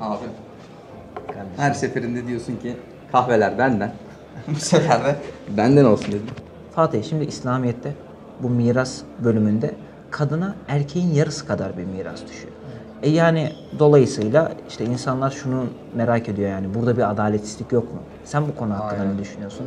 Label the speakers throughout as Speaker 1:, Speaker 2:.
Speaker 1: Abi
Speaker 2: Kardeşim.
Speaker 1: her seferinde diyorsun ki kahveler benden. Bu sefer de benden olsun dedim.
Speaker 2: Fatih şimdi İslamiyet'te bu miras bölümünde kadına erkeğin yarısı kadar bir miras düşüyor. E yani dolayısıyla işte insanlar şunu merak ediyor yani burada bir adaletsizlik yok mu? Sen bu konu hakkında
Speaker 1: Aynen.
Speaker 2: ne düşünüyorsun?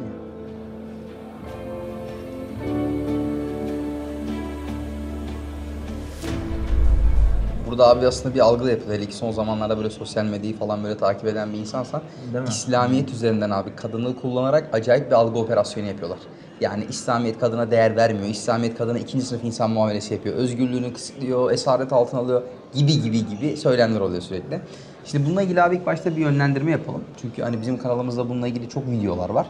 Speaker 1: Burada abi aslında bir algı da yapılıyor. Hele ki son zamanlarda böyle sosyal medyayı falan böyle takip eden bir insansan
Speaker 2: Değil mi?
Speaker 1: İslamiyet üzerinden abi kadını kullanarak acayip bir algı operasyonu yapıyorlar. Yani İslamiyet kadına değer vermiyor. İslamiyet kadına ikinci sınıf insan muamelesi yapıyor. Özgürlüğünü kısıtlıyor, esaret altına alıyor gibi gibi gibi söylemler oluyor sürekli. Şimdi bununla ilgili abi ilk başta bir yönlendirme yapalım. Çünkü hani bizim kanalımızda bununla ilgili çok videolar var.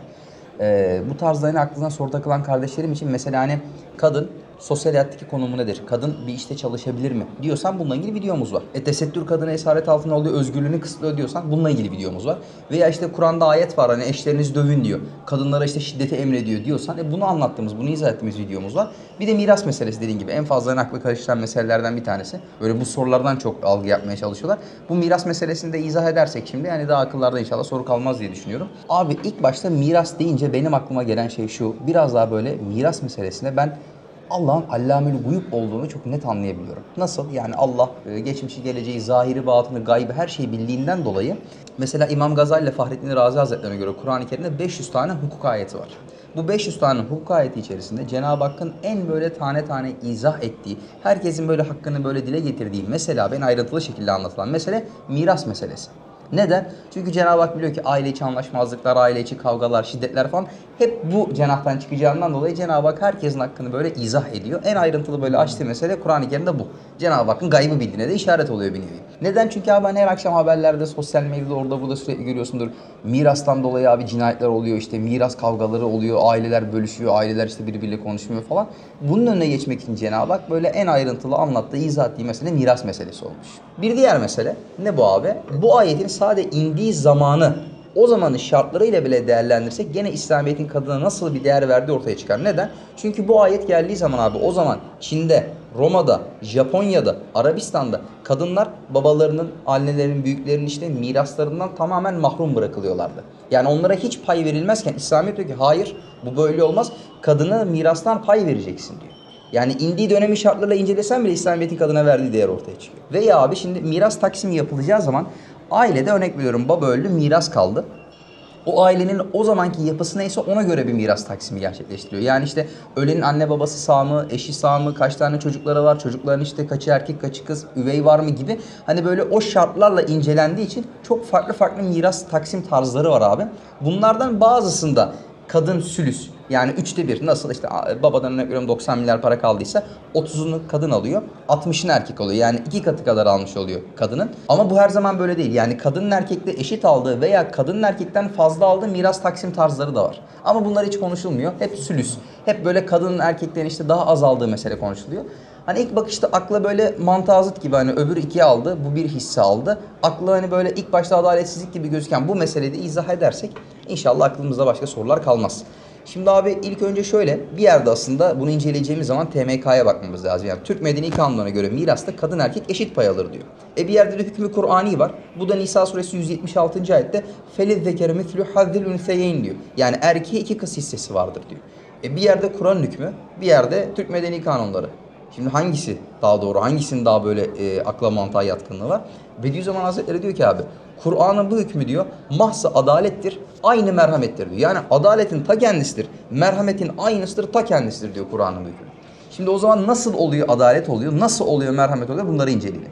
Speaker 1: Ee, bu tarzda hani aklına soru takılan kardeşlerim için mesela hani kadın sosyal hayattaki konumu nedir? Kadın bir işte çalışabilir mi? Diyorsan bununla ilgili videomuz var. E tesettür kadına esaret altına alıyor, özgürlüğünü kısıtlıyor diyorsan bununla ilgili videomuz var. Veya işte Kur'an'da ayet var hani eşlerinizi dövün diyor. Kadınlara işte şiddeti emrediyor diyorsan e bunu anlattığımız, bunu izah ettiğimiz videomuz var. Bir de miras meselesi dediğin gibi en fazla en aklı karıştıran meselelerden bir tanesi. Böyle bu sorulardan çok algı yapmaya çalışıyorlar. Bu miras meselesini de izah edersek şimdi yani daha akıllarda inşallah soru kalmaz diye düşünüyorum. Abi ilk başta miras deyince benim aklıma gelen şey şu. Biraz daha böyle miras meselesine ben Allah'ın allamül guyup olduğunu çok net anlayabiliyorum. Nasıl? Yani Allah e, geçmişi, geleceği, zahiri, batını, gaybı her şeyi bildiğinden dolayı mesela İmam Gazali ile Fahrettin Razi Hazretleri'ne göre Kur'an-ı Kerim'de 500 tane hukuk ayeti var. Bu 500 tane hukuk ayeti içerisinde Cenab-ı Hakk'ın en böyle tane tane izah ettiği, herkesin böyle hakkını böyle dile getirdiği mesela ben ayrıntılı şekilde anlatılan mesele miras meselesi. Neden? Çünkü Cenab-ı Hak biliyor ki aile içi anlaşmazlıklar, aile içi kavgalar, şiddetler falan hep bu cenahtan çıkacağından dolayı Cenab-ı Hak herkesin hakkını böyle izah ediyor. En ayrıntılı böyle açtığı mesele Kur'an-ı Kerim'de bu. Cenab-ı Hakk'ın gaybı bildiğine de işaret oluyor bir nevi. Neden? Çünkü abi hani her akşam haberlerde, sosyal medyada orada burada sürekli görüyorsundur. Mirastan dolayı abi cinayetler oluyor işte miras kavgaları oluyor, aileler bölüşüyor, aileler işte birbiriyle konuşmuyor falan. Bunun önüne geçmek için Cenab-ı Hak böyle en ayrıntılı anlattığı, izah ettiği mesele miras meselesi olmuş. Bir diğer mesele ne bu abi? Bu ayetin sade indiği zamanı o zamanın şartlarıyla bile değerlendirsek gene İslamiyet'in kadına nasıl bir değer verdiği ortaya çıkar. Neden? Çünkü bu ayet geldiği zaman abi o zaman Çin'de, Roma'da, Japonya'da, Arabistan'da kadınlar babalarının, annelerinin, büyüklerinin işte miraslarından tamamen mahrum bırakılıyorlardı. Yani onlara hiç pay verilmezken İslamiyet diyor ki hayır bu böyle olmaz. Kadına mirastan pay vereceksin diyor. Yani indiği dönemi şartlarıyla incelesen bile İslamiyet'in kadına verdiği değer ortaya çıkıyor. Veya abi şimdi miras taksimi yapılacağı zaman ailede örnek veriyorum baba öldü miras kaldı. O ailenin o zamanki yapısı neyse ona göre bir miras taksimi gerçekleştiriyor. Yani işte ölenin anne babası sağ mı, eşi sağ mı, kaç tane çocukları var, çocukların işte kaçı erkek kaçı kız, üvey var mı gibi. Hani böyle o şartlarla incelendiği için çok farklı farklı miras taksim tarzları var abi. Bunlardan bazısında kadın sülüs yani üçte bir nasıl işte babadan örnek veriyorum 90 milyar para kaldıysa 30'unu kadın alıyor 60'ını erkek alıyor yani iki katı kadar almış oluyor kadının. Ama bu her zaman böyle değil yani kadının erkekle eşit aldığı veya kadının erkekten fazla aldığı miras taksim tarzları da var. Ama bunlar hiç konuşulmuyor hep sülüs hep böyle kadının erkeklerin işte daha az aldığı mesele konuşuluyor. Hani ilk bakışta akla böyle mantığa zıt gibi hani öbürü ikiye aldı, bu bir hisse aldı. Akla hani böyle ilk başta adaletsizlik gibi gözüken bu meseleyi de izah edersek inşallah aklımızda başka sorular kalmaz. Şimdi abi ilk önce şöyle bir yerde aslında bunu inceleyeceğimiz zaman TMK'ya bakmamız lazım. Yani Türk Medeni Kanunu'na göre mirasta kadın erkek eşit pay alır diyor. E bir yerde de hükmü Kur'ani var. Bu da Nisa suresi 176. ayette feliz zekere mislü hazzil ünseyeyn diyor. Yani erkeğe iki kız hissesi vardır diyor. E bir yerde Kur'an hükmü, bir yerde Türk Medeni Kanunları. Şimdi hangisi daha doğru, hangisinin daha böyle e, akla mantığa yatkınlığı var? Bediüzzaman Hazretleri diyor ki abi, Kur'an'ın bu hükmü diyor, mahsa adalettir, aynı merhamettir diyor. Yani adaletin ta kendisidir, merhametin aynısıdır, ta kendisidir diyor Kur'an'ın hükmü. Şimdi o zaman nasıl oluyor adalet oluyor, nasıl oluyor merhamet oluyor bunları inceleyelim.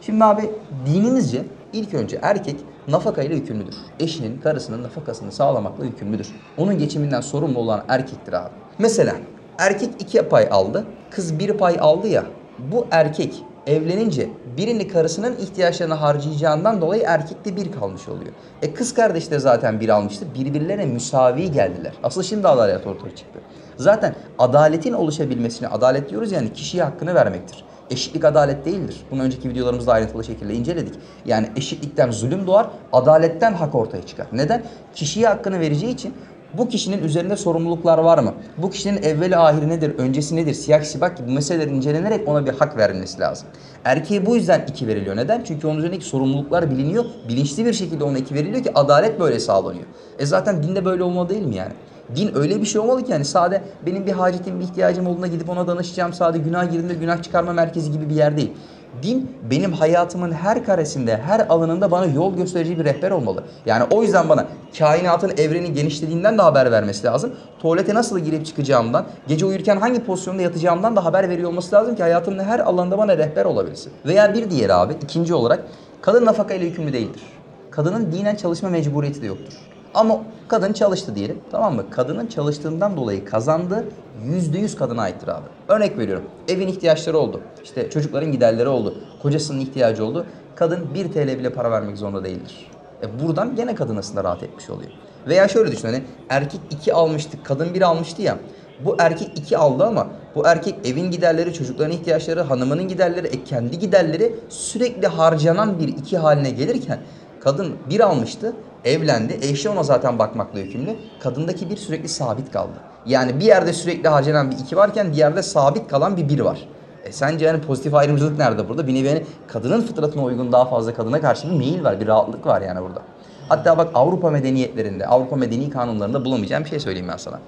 Speaker 1: Şimdi abi dinimizce ilk önce erkek nafaka ile yükümlüdür. Eşinin, karısının nafakasını sağlamakla yükümlüdür. Onun geçiminden sorumlu olan erkektir abi. Mesela erkek iki pay aldı, kız bir pay aldı ya. Bu erkek evlenince birini karısının ihtiyaçlarını harcayacağından dolayı erkekte bir kalmış oluyor. E kız kardeş de zaten bir almıştı. Birbirlerine müsavi geldiler. Asıl şimdi adalet ortaya çıktı. Zaten adaletin oluşabilmesine adalet diyoruz yani kişiye hakkını vermektir. Eşitlik adalet değildir. Bunu önceki videolarımızda ayrıntılı şekilde inceledik. Yani eşitlikten zulüm doğar, adaletten hak ortaya çıkar. Neden? Kişiye hakkını vereceği için Bu kişinin üzerinde sorumluluklar var mı? Bu kişinin evveli ahiri nedir, öncesi nedir, siyah sibak gibi meseleler incelenerek ona bir hak verilmesi lazım. Erkeğe bu yüzden iki veriliyor. Neden? Çünkü onun üzerindeki sorumluluklar biliniyor. Bilinçli bir şekilde ona iki veriliyor ki adalet böyle sağlanıyor. E zaten dinde böyle olmalı değil mi yani? Din öyle bir şey olmalı ki yani sade benim bir hacetim, bir ihtiyacım olduğunda gidip ona danışacağım. Sade günah girdiğinde günah çıkarma merkezi gibi bir yer değil. Din benim hayatımın her karesinde, her alanında bana yol gösterici bir rehber olmalı. Yani o yüzden bana kainatın evrenin genişlediğinden de haber vermesi lazım. Tuvalete nasıl girip çıkacağımdan, gece uyurken hangi pozisyonda yatacağımdan da haber veriyor olması lazım ki hayatımın her alanında bana rehber olabilsin. Veya bir diğeri abi, ikinci olarak kadın nafaka ile yükümlü değildir. Kadının dinen çalışma mecburiyeti de yoktur. Ama kadın çalıştı diyelim. Tamam mı? Kadının çalıştığından dolayı kazandığı yüzde yüz kadına aittir abi. Örnek veriyorum. Evin ihtiyaçları oldu. İşte çocukların giderleri oldu. Kocasının ihtiyacı oldu. Kadın 1 TL bile para vermek zorunda değildir. E buradan gene kadın aslında rahat etmiş oluyor. Veya şöyle düşün hani erkek 2 almıştı, kadın 1 almıştı ya. Bu erkek 2 aldı ama bu erkek evin giderleri, çocukların ihtiyaçları, hanımının giderleri, e kendi giderleri sürekli harcanan bir iki haline gelirken kadın bir almıştı, evlendi. Eşi ona zaten bakmakla yükümlü. Kadındaki bir sürekli sabit kaldı. Yani bir yerde sürekli harcanan bir iki varken diğerde sabit kalan bir bir var. E sence yani pozitif ayrımcılık nerede burada? Bir nevi yani kadının fıtratına uygun daha fazla kadına karşı bir meyil var, bir rahatlık var yani burada. Hatta bak Avrupa medeniyetlerinde, Avrupa medeni kanunlarında bulamayacağım bir şey söyleyeyim ben sana.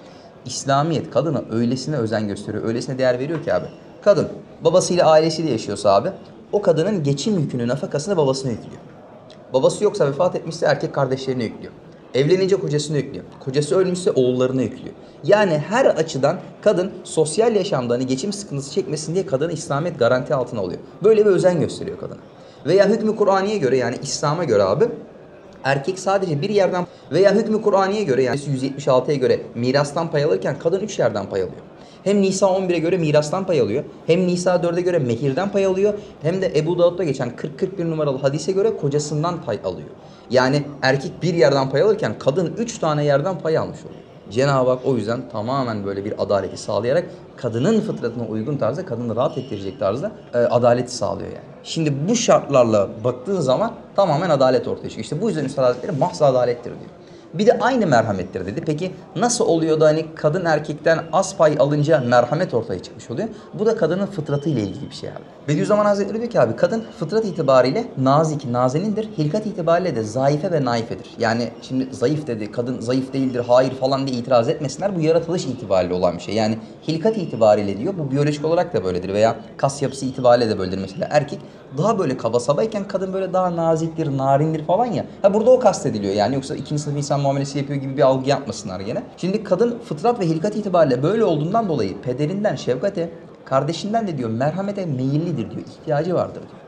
Speaker 1: İslamiyet kadına öylesine özen gösteriyor, öylesine değer veriyor ki abi. Kadın babasıyla ailesiyle yaşıyorsa abi, o kadının geçim yükünü, nafakasını babasına yüklüyor. Babası yoksa vefat etmişse erkek kardeşlerine yüklüyor. Evlenince kocasına yüklüyor. Kocası ölmüşse oğullarına yüklüyor. Yani her açıdan kadın sosyal yaşamda hani geçim sıkıntısı çekmesin diye kadını İslamiyet garanti altına alıyor. Böyle bir özen gösteriyor kadına. Veya hükmü Kur'aniye göre yani İslam'a göre abi erkek sadece bir yerden veya hükmü Kur'aniye göre yani 176'ya göre mirastan pay alırken kadın 3 yerden pay alıyor. Hem Nisa 11'e göre mirastan pay alıyor. Hem Nisa 4'e göre mehirden pay alıyor. Hem de Ebu Davud'da geçen 40-41 numaralı hadise göre kocasından pay alıyor. Yani erkek bir yerden pay alırken kadın 3 tane yerden pay almış oluyor. Cenab-ı Hak o yüzden tamamen böyle bir adaleti sağlayarak kadının fıtratına uygun tarzda, kadını rahat ettirecek tarzda e, adaleti sağlıyor yani. Şimdi bu şartlarla baktığın zaman tamamen adalet ortaya çıkıyor. İşte bu yüzden Üstad Hazretleri mahza adalettir diyor. Bir de aynı merhamettir dedi. Peki nasıl oluyor da hani kadın erkekten az pay alınca merhamet ortaya çıkmış oluyor? Bu da kadının fıtratı ile ilgili bir şey abi. Bediüzzaman Hazretleri diyor ki abi kadın fıtrat itibariyle nazik, nazenindir. Hilkat itibariyle de zayıfe ve naifedir. Yani şimdi zayıf dedi, kadın zayıf değildir, hayır falan diye itiraz etmesinler. Bu yaratılış itibariyle olan bir şey. Yani hilkat itibariyle diyor, bu biyolojik olarak da böyledir veya kas yapısı itibariyle de böyledir. Mesela erkek daha böyle kaba sabayken kadın böyle daha naziktir, narindir falan ya. Ha burada o kastediliyor yani yoksa ikinci sınıf insan muamelesi yapıyor gibi bir algı yapmasınlar gene. Şimdi kadın fıtrat ve hilkat itibariyle böyle olduğundan dolayı pederinden şefkate, kardeşinden de diyor merhamete meyillidir diyor, ihtiyacı vardır diyor.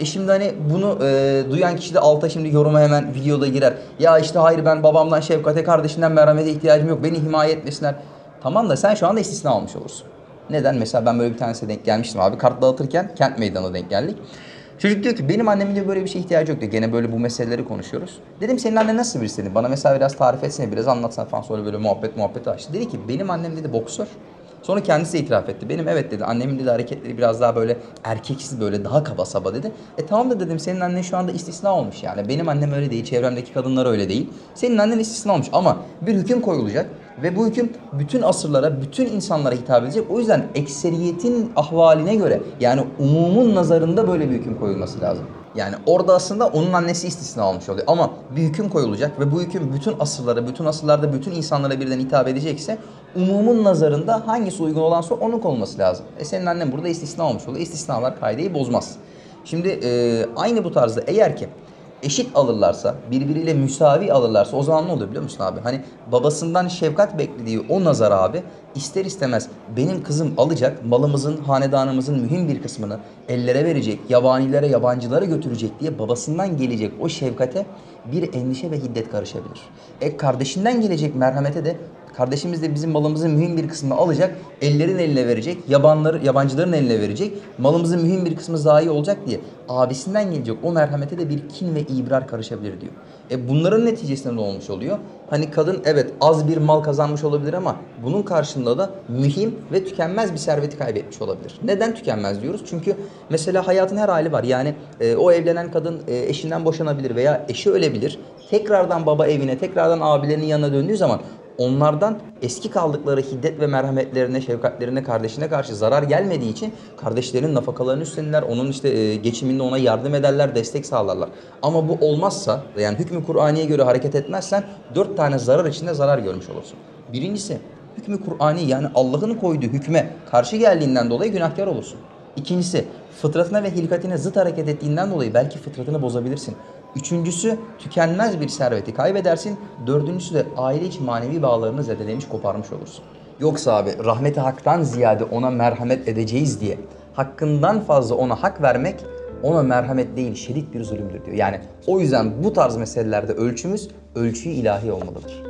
Speaker 1: E şimdi hani bunu e, duyan kişi de alta şimdi yoruma hemen videoda girer. Ya işte hayır ben babamdan şefkate, kardeşinden merhamete ihtiyacım yok. Beni himaye etmesinler. Tamam da sen şu anda istisna olmuş olursun. Neden? Mesela ben böyle bir tanesine denk gelmiştim abi. Kart dağıtırken kent meydanına denk geldik. Çocuk diyor ki benim annemin diyor böyle bir şey ihtiyacı yok diyor. Gene böyle bu meseleleri konuşuyoruz. Dedim senin annen nasıl birisi dedi. Bana mesela biraz tarif etsene biraz anlatsana falan sonra böyle muhabbet muhabbet açtı. Dedi ki benim annem dedi boksör. Sonra kendisi itiraf etti. Benim evet dedi annemin dedi hareketleri biraz daha böyle erkeksiz böyle daha kaba saba dedi. E tamam da dedim senin annen şu anda istisna olmuş yani. Benim annem öyle değil, çevremdeki kadınlar öyle değil. Senin annen istisna olmuş ama bir hüküm koyulacak ve bu hüküm bütün asırlara, bütün insanlara hitap edecek. O yüzden ekseriyetin ahvaline göre yani umumun nazarında böyle bir hüküm koyulması lazım. Yani orada aslında onun annesi istisna olmuş oluyor. Ama bir hüküm koyulacak ve bu hüküm bütün asırlara, bütün asırlarda bütün insanlara birden hitap edecekse umumun nazarında hangisi uygun olansa onun konulması lazım. E senin annen burada istisna olmuş oluyor. İstisnalar kaideyi bozmaz. Şimdi e, aynı bu tarzda eğer ki eşit alırlarsa, birbiriyle müsavi alırlarsa o zaman ne oluyor biliyor musun abi? Hani babasından şefkat beklediği o nazar abi ister istemez benim kızım alacak malımızın, hanedanımızın mühim bir kısmını ellere verecek, yabanilere, yabancılara götürecek diye babasından gelecek o şefkate bir endişe ve hiddet karışabilir. E kardeşinden gelecek merhamete de Kardeşimiz de bizim malımızın mühim bir kısmını alacak, ellerin eline verecek, yabanları, yabancıların eline verecek. Malımızın mühim bir kısmı zayi olacak diye abisinden gelecek o merhamete de bir kin ve ibrar karışabilir diyor. E bunların neticesinde ne olmuş oluyor? Hani kadın evet az bir mal kazanmış olabilir ama bunun karşılığında da mühim ve tükenmez bir serveti kaybetmiş olabilir. Neden tükenmez diyoruz? Çünkü mesela hayatın her hali var. Yani e, o evlenen kadın e, eşinden boşanabilir veya eşi ölebilir. Tekrardan baba evine, tekrardan abilerinin yanına döndüğü zaman onlardan eski kaldıkları hiddet ve merhametlerine, şefkatlerine, kardeşine karşı zarar gelmediği için kardeşlerin nafakalarını üstlenirler, onun işte e, geçiminde ona yardım ederler, destek sağlarlar. Ama bu olmazsa, yani hükmü Kur'aniye göre hareket etmezsen dört tane zarar içinde zarar görmüş olursun. Birincisi, hükmü Kur'ani yani Allah'ın koyduğu hükme karşı geldiğinden dolayı günahkar olursun. İkincisi, fıtratına ve hilkatine zıt hareket ettiğinden dolayı belki fıtratını bozabilirsin. Üçüncüsü, tükenmez bir serveti kaybedersin. Dördüncüsü de aile içi manevi bağlarını zedelemiş, koparmış olursun. Yoksa abi rahmeti haktan ziyade ona merhamet edeceğiz diye hakkından fazla ona hak vermek ona merhamet değil şiddet bir zulümdür diyor. Yani o yüzden bu tarz meselelerde ölçümüz ölçüyü ilahi olmalıdır.